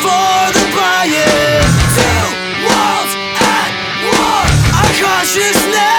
for the Two worlds at war. Our consciousness